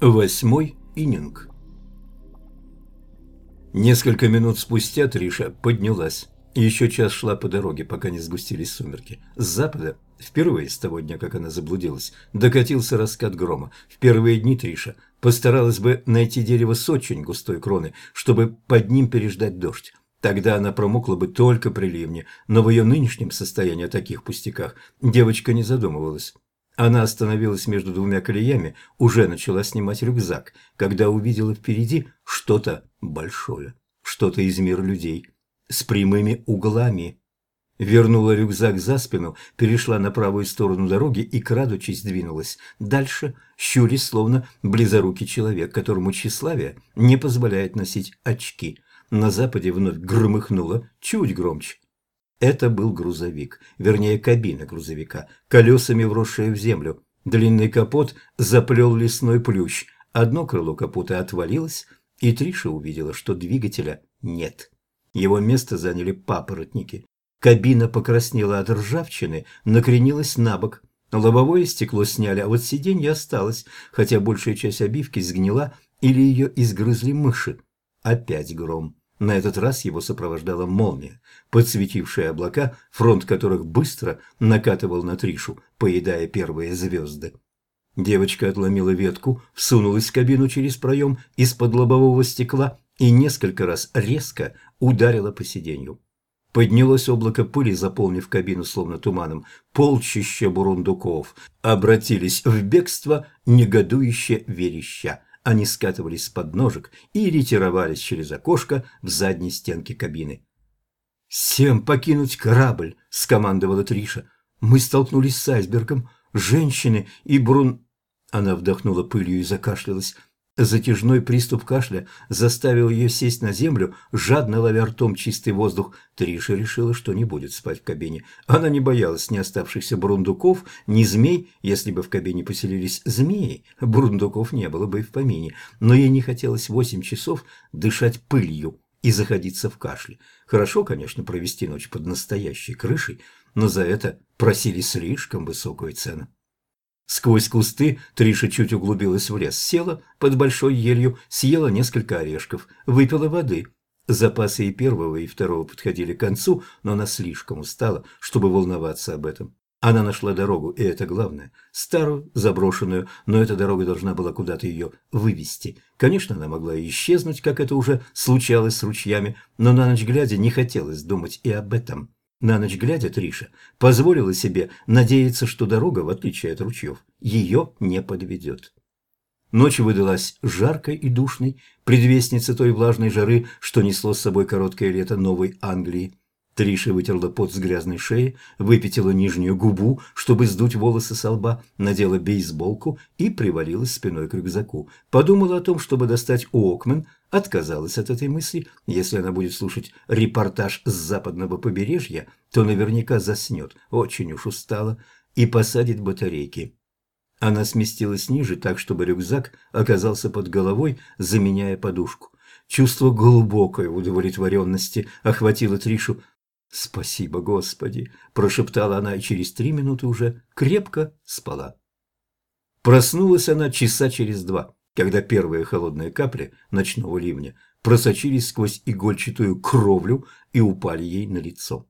Восьмой ининг. Несколько минут спустя Триша поднялась. Еще час шла по дороге, пока не сгустились сумерки. С запада, впервые с того дня, как она заблудилась, докатился раскат грома. В первые дни Триша постаралась бы найти дерево с очень густой кроной, чтобы под ним переждать дождь. Тогда она промокла бы только при ливне, но в ее нынешнем состоянии о таких пустяках девочка не задумывалась. Она остановилась между двумя колеями, уже начала снимать рюкзак, когда увидела впереди что-то большое, что-то из мира людей, с прямыми углами. Вернула рюкзак за спину, перешла на правую сторону дороги и, крадучись, двинулась. Дальше щурясь, словно близорукий человек, которому тщеславие не позволяет носить очки. На западе вновь громыхнуло, чуть громче. Это был грузовик, вернее кабина грузовика, колесами вросшая в землю. Длинный капот заплел лесной плющ. Одно крыло капота отвалилось, и Триша увидела, что двигателя нет. Его место заняли папоротники. Кабина покраснела от ржавчины, накренилась на бок. Лобовое стекло сняли, а вот сиденье осталось, хотя большая часть обивки сгнила или ее изгрызли мыши. Опять гром. На этот раз его сопровождала молния, подсветившая облака, фронт которых быстро накатывал на Тришу, поедая первые звезды. Девочка отломила ветку, всунулась в кабину через проем из-под лобового стекла и несколько раз резко ударила по сиденью. Поднялось облако пыли, заполнив кабину словно туманом. Полчища бурундуков обратились в бегство, негодующе вереща. Они скатывались с подножек и ретировались через окошко в задней стенке кабины. «Всем покинуть корабль!» – скомандовала Триша. «Мы столкнулись с айсбергом. Женщины и Брун...» Она вдохнула пылью и закашлялась. Затяжной приступ кашля заставил ее сесть на землю, жадно ловя ртом чистый воздух. Триша решила, что не будет спать в кабине. Она не боялась ни оставшихся бурундуков, ни змей. Если бы в кабине поселились змеи, бурундуков не было бы и в помине. Но ей не хотелось восемь часов дышать пылью и заходиться в кашле. Хорошо, конечно, провести ночь под настоящей крышей, но за это просили слишком высокую цену. Сквозь кусты Триша чуть углубилась в лес, села под большой елью, съела несколько орешков, выпила воды. Запасы и первого, и второго подходили к концу, но она слишком устала, чтобы волноваться об этом. Она нашла дорогу, и это главное. Старую, заброшенную, но эта дорога должна была куда-то ее вывести. Конечно, она могла исчезнуть, как это уже случалось с ручьями, но на ночь глядя не хотелось думать и об этом. На ночь глядя, Триша позволила себе надеяться, что дорога, в отличие от ручьев, ее не подведет. Ночь выдалась жаркой и душной, предвестница той влажной жары, что несло с собой короткое лето Новой Англии. Триша вытерла пот с грязной шеи, выпятила нижнюю губу, чтобы сдуть волосы со лба, надела бейсболку и привалилась спиной к рюкзаку. Подумала о том, чтобы достать Уокмен, отказалась от этой мысли. Если она будет слушать репортаж с западного побережья, то наверняка заснет, очень уж устала, и посадит батарейки. Она сместилась ниже, так, чтобы рюкзак оказался под головой, заменяя подушку. Чувство глубокой удовлетворенности охватило Тришу. «Спасибо, Господи!» – прошептала она и через три минуты уже крепко спала. Проснулась она часа через два, когда первые холодные капли ночного ливня просочились сквозь игольчатую кровлю и упали ей на лицо.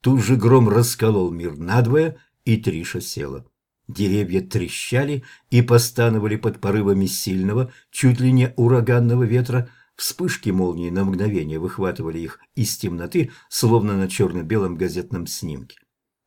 Тут же гром расколол мир надвое, и Триша села. Деревья трещали и постановали под порывами сильного, чуть ли не ураганного ветра – Вспышки молнии на мгновение выхватывали их из темноты, словно на черно-белом газетном снимке.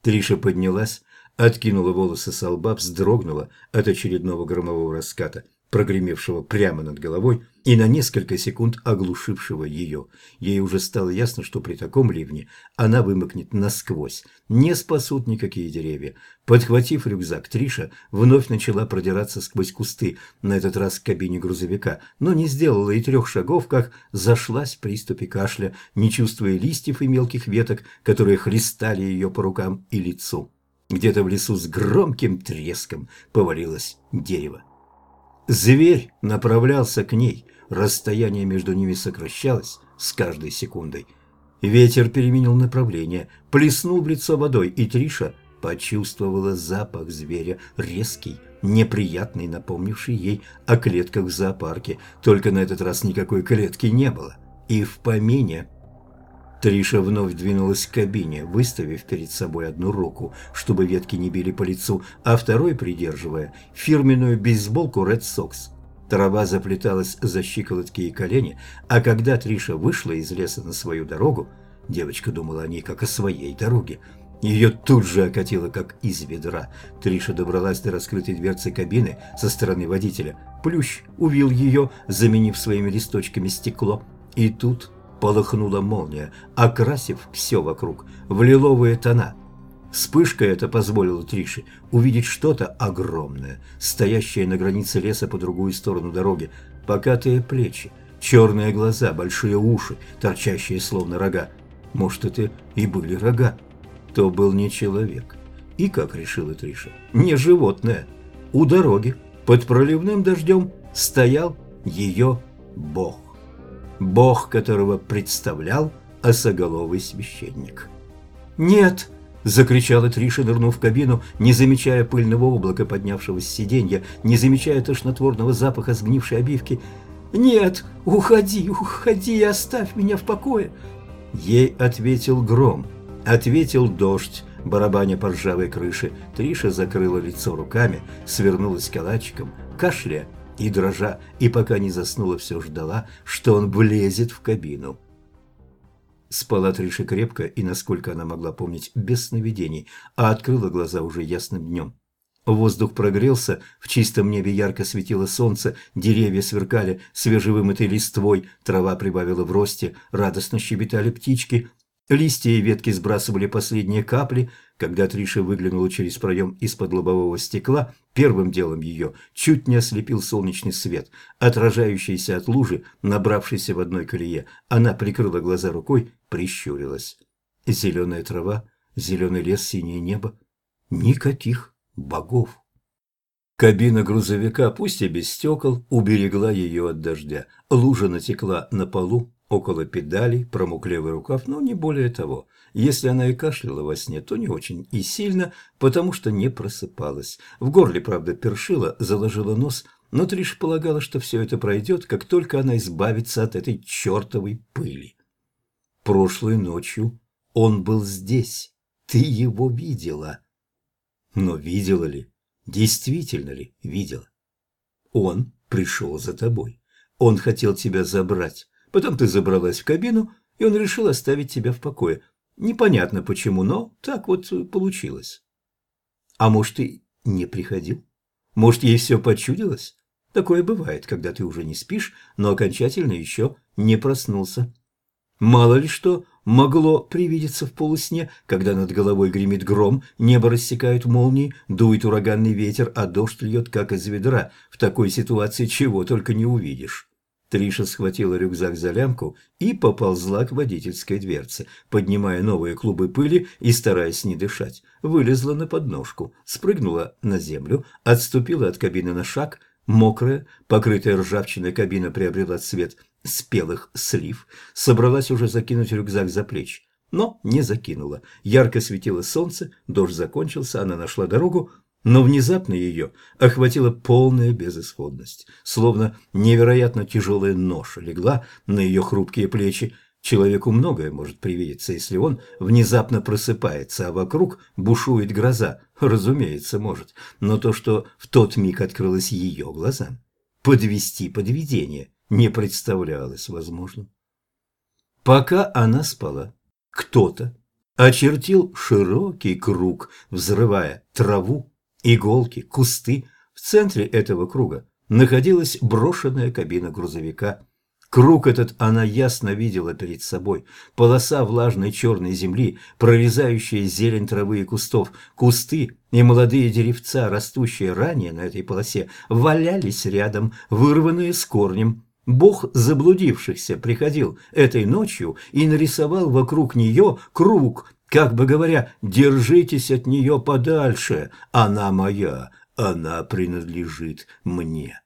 Триша поднялась, откинула волосы со лба, вздрогнула от очередного громового раската прогремевшего прямо над головой и на несколько секунд оглушившего ее. Ей уже стало ясно, что при таком ливне она вымокнет насквозь. Не спасут никакие деревья. Подхватив рюкзак, Триша вновь начала продираться сквозь кусты, на этот раз к кабине грузовика, но не сделала и трех шагов, как зашлась в приступе кашля, не чувствуя листьев и мелких веток, которые хлестали ее по рукам и лицу. Где-то в лесу с громким треском повалилось дерево. Зверь направлялся к ней, расстояние между ними сокращалось с каждой секундой. Ветер переменил направление, плеснул в лицо водой, и Триша почувствовала запах зверя, резкий, неприятный, напомнивший ей о клетках в зоопарке, только на этот раз никакой клетки не было. И в помине... Триша вновь двинулась к кабине, выставив перед собой одну руку, чтобы ветки не били по лицу, а второй придерживая фирменную бейсболку Red Sox. Трава заплеталась за щиколотки и колени, а когда Триша вышла из леса на свою дорогу, девочка думала о ней как о своей дороге, ее тут же окатило, как из ведра. Триша добралась до раскрытой дверцы кабины со стороны водителя. Плющ увил ее, заменив своими листочками стекло. И тут полыхнула молния, окрасив все вокруг в лиловые тона. Вспышка эта позволила Трише увидеть что-то огромное, стоящее на границе леса по другую сторону дороги, покатые плечи, черные глаза, большие уши, торчащие словно рога. Может, это и были рога то был не человек. И, как решила Триша, не животное. У дороги под проливным дождем стоял ее бог. Бог, которого представлял осоголовый священник. «Нет!» – закричала Триша, нырнув в кабину, не замечая пыльного облака, поднявшегося с сиденья, не замечая тошнотворного запаха сгнившей обивки. «Нет! Уходи, уходи и оставь меня в покое!» Ей ответил гром – Ответил дождь, барабаня по ржавой крыше. Триша закрыла лицо руками, свернулась калачиком, кашля и дрожа, и пока не заснула, все ждала, что он влезет в кабину. Спала Триша крепко и, насколько она могла помнить, без сновидений, а открыла глаза уже ясным днем. Воздух прогрелся, в чистом небе ярко светило солнце, деревья сверкали свежевымытой листвой, трава прибавила в росте, радостно щебетали птички, Листья и ветки сбрасывали последние капли. Когда Триша выглянула через проем из-под лобового стекла, первым делом ее чуть не ослепил солнечный свет, отражающийся от лужи, набравшейся в одной колее. Она прикрыла глаза рукой, прищурилась. Зеленая трава, зеленый лес, синее небо. Никаких богов. Кабина грузовика, пусть и без стекол, уберегла ее от дождя. Лужа натекла на полу, около педалей, промок левый рукав, но не более того. Если она и кашляла во сне, то не очень и сильно, потому что не просыпалась. В горле, правда, першила, заложила нос, но Триш полагала, что все это пройдет, как только она избавится от этой чертовой пыли. Прошлой ночью он был здесь, ты его видела. Но видела ли? Действительно ли видела? Он пришел за тобой. Он хотел тебя забрать. Потом ты забралась в кабину, и он решил оставить тебя в покое. Непонятно почему, но так вот получилось. А может, и не приходил? Может, ей все почудилось? Такое бывает, когда ты уже не спишь, но окончательно еще не проснулся. Мало ли что могло привидеться в полусне, когда над головой гремит гром, небо рассекают молнии, дует ураганный ветер, а дождь льет, как из ведра. В такой ситуации чего только не увидишь. Триша схватила рюкзак за лямку и поползла к водительской дверце, поднимая новые клубы пыли и стараясь не дышать. Вылезла на подножку, спрыгнула на землю, отступила от кабины на шаг. Мокрая, покрытая ржавчиной кабина приобрела цвет спелых слив. Собралась уже закинуть рюкзак за плечи, но не закинула. Ярко светило солнце, дождь закончился, она нашла дорогу, но внезапно ее охватила полная безысходность, словно невероятно тяжелая ноша легла на ее хрупкие плечи. Человеку многое может привидеться, если он внезапно просыпается, а вокруг бушует гроза. Разумеется, может. Но то, что в тот миг открылось ее глазам, подвести подведение не представлялось возможным. Пока она спала, кто-то очертил широкий круг, взрывая траву иголки, кусты. В центре этого круга находилась брошенная кабина грузовика. Круг этот она ясно видела перед собой. Полоса влажной черной земли, прорезающая зелень травы и кустов. Кусты и молодые деревца, растущие ранее на этой полосе, валялись рядом, вырванные с корнем. Бог заблудившихся приходил этой ночью и нарисовал вокруг нее круг, как бы говоря, держитесь от нее подальше, она моя, она принадлежит мне.